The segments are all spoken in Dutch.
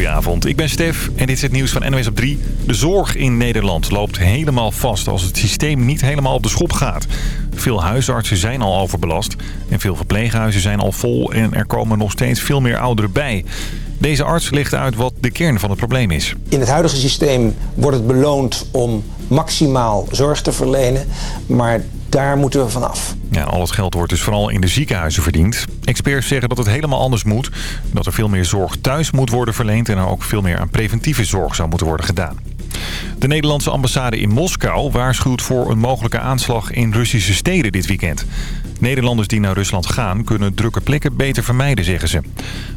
goedenavond. Ik ben Stef en dit is het nieuws van NOS op 3. De zorg in Nederland loopt helemaal vast als het systeem niet helemaal op de schop gaat. Veel huisartsen zijn al overbelast en veel verpleeghuizen zijn al vol... en er komen nog steeds veel meer ouderen bij. Deze arts legt uit wat de kern van het probleem is. In het huidige systeem wordt het beloond om maximaal zorg te verlenen. Maar daar moeten we vanaf. Ja, al het geld wordt dus vooral in de ziekenhuizen verdiend. Experts zeggen dat het helemaal anders moet. Dat er veel meer zorg thuis moet worden verleend... en er ook veel meer aan preventieve zorg zou moeten worden gedaan. De Nederlandse ambassade in Moskou waarschuwt voor een mogelijke aanslag in Russische steden dit weekend. Nederlanders die naar Rusland gaan kunnen drukke plekken beter vermijden, zeggen ze.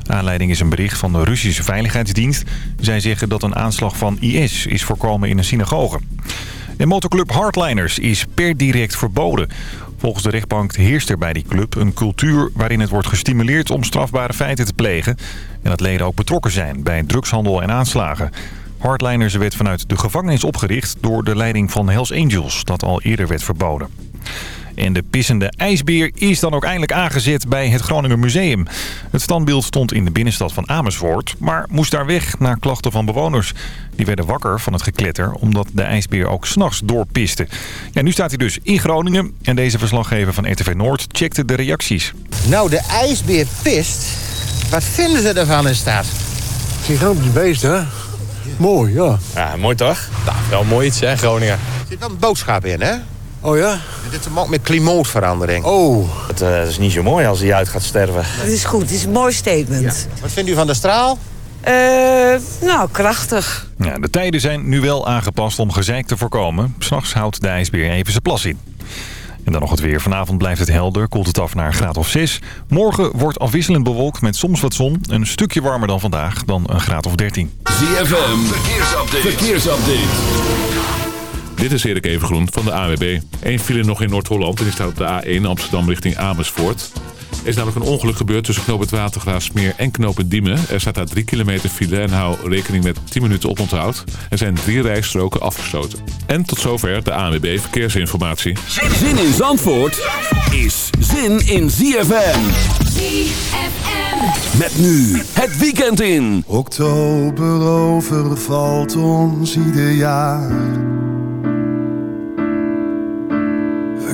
Aanleiding is een bericht van de Russische Veiligheidsdienst. Zij zeggen dat een aanslag van IS is voorkomen in een synagoge. En motoclub Hardliners is per direct verboden. Volgens de rechtbank heerst er bij die club een cultuur waarin het wordt gestimuleerd om strafbare feiten te plegen. En dat leden ook betrokken zijn bij drugshandel en aanslagen. Hardliners werd vanuit de gevangenis opgericht door de leiding van Hells Angels, dat al eerder werd verboden. En de pissende ijsbeer is dan ook eindelijk aangezet bij het Groninger Museum. Het standbeeld stond in de binnenstad van Amersfoort, maar moest daar weg na klachten van bewoners. Die werden wakker van het gekletter, omdat de ijsbeer ook s'nachts doorpiste. Ja, nu staat hij dus in Groningen en deze verslaggever van RTV Noord checkte de reacties. Nou, de ijsbeer pist. Wat vinden ze ervan in staat? Gigantisch beest, hè? Mooi, ja. Ja, mooi toch? Nou, wel mooi iets, hè, Groningen. Er zit wel een boodschap in, hè? Oh ja? Dit is ook met klimaatverandering. Oh. Het eh, is niet zo mooi als hij uit gaat sterven. Het is goed, het is een mooi statement. Wat vindt u van de straal? Eh, nou, krachtig. Ja, de tijden zijn nu wel aangepast om gezeik te voorkomen. S'nachts houdt de ijsbeer even zijn plas in. En dan nog het weer. Vanavond blijft het helder, koelt het af naar een graad of 6. Morgen wordt afwisselend bewolkt met soms wat zon. Een stukje warmer dan vandaag, dan een graad of 13. ZFM, verkeersupdate. verkeersupdate. Dit is Erik Evengroen van de AWB. Eén file nog in Noord-Holland en die staat op de A1 Amsterdam richting Amersfoort. Er is namelijk een ongeluk gebeurd tussen knoop het Watergraafsmeer en knoop het Diemen. Er staat daar 3 kilometer file en hou rekening met 10 minuten oponthoud. Er zijn drie rijstroken afgesloten. En tot zover de ANWB Verkeersinformatie. Zin in Zandvoort is zin in ZFM. ZFM. Met nu het weekend in. Oktober overvalt ons ieder jaar.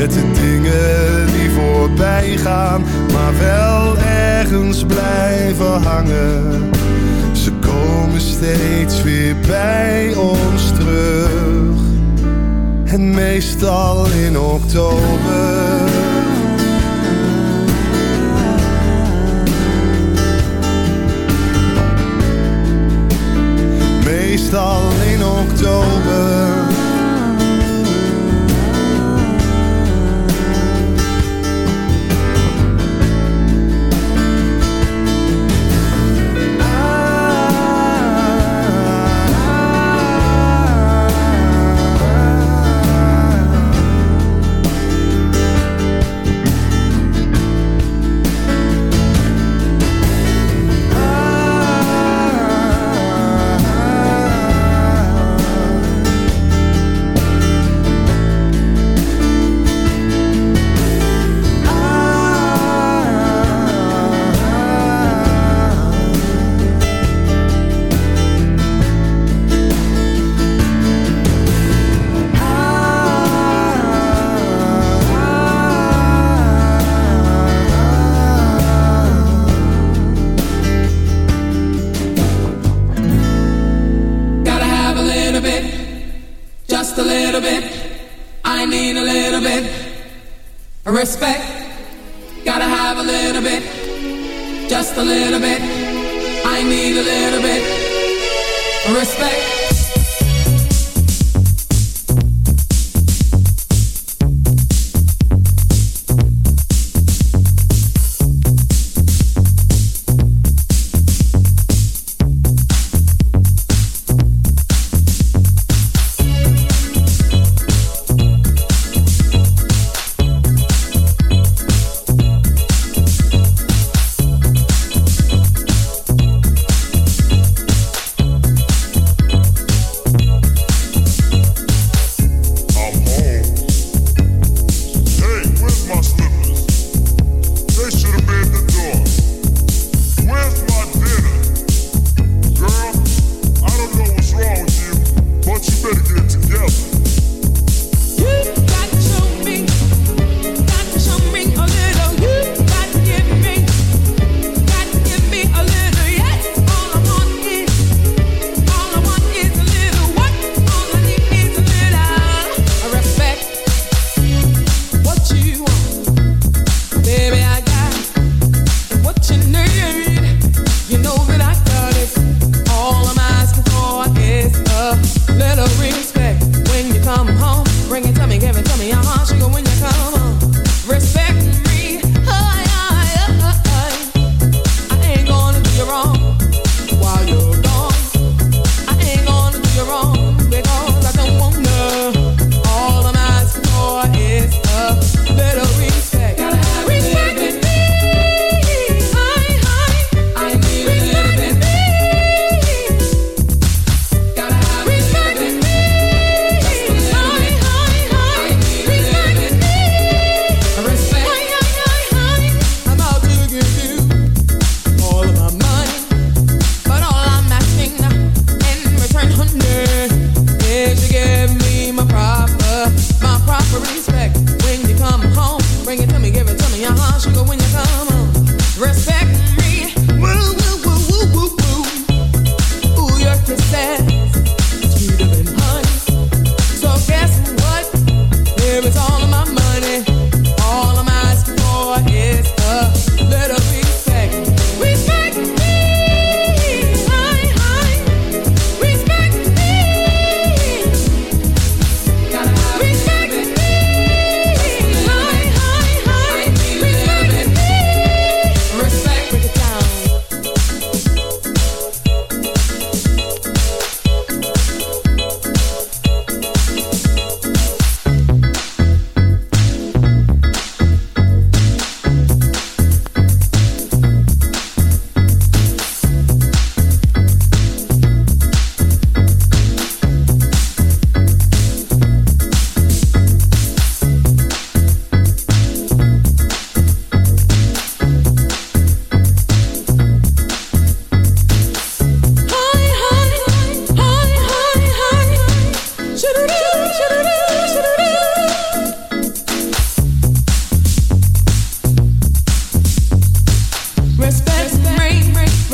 Met de dingen die voorbij gaan, maar wel ergens blijven hangen. Ze komen steeds weer bij ons terug. En meestal in oktober. meestal in oktober.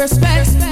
respect. respect.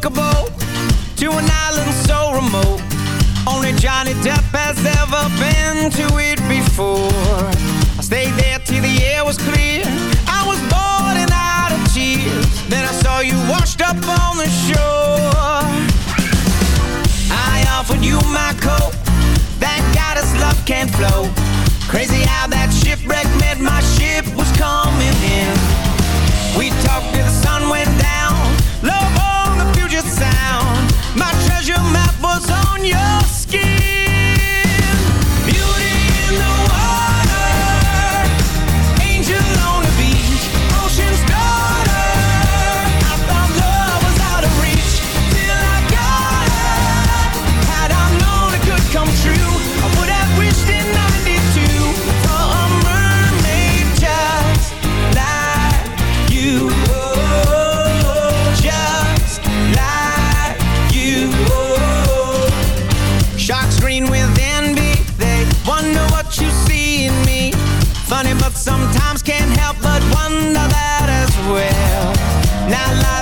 to an island so remote. Only Johnny Depp has ever been to it before. I stayed there till the air was clear. I was bored and out of tears. Then I saw you washed up on the shore. I offered you my coat. That goddess love can't flow. Crazy how that shipwreck meant my ship was coming in. We talked till the sun went down sometimes can't help but wonder that as well. Now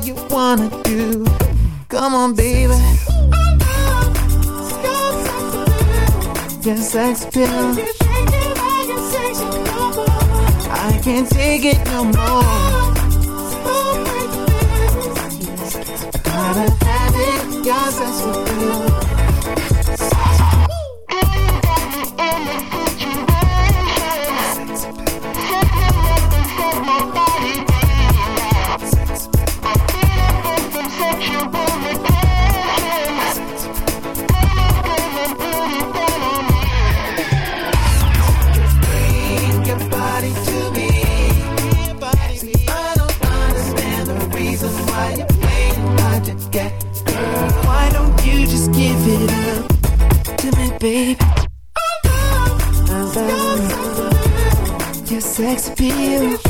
what you wanna do. Come on, baby. Yes, sex pill. I can't take it no more. I gotta have it. Your sex appeal. disappear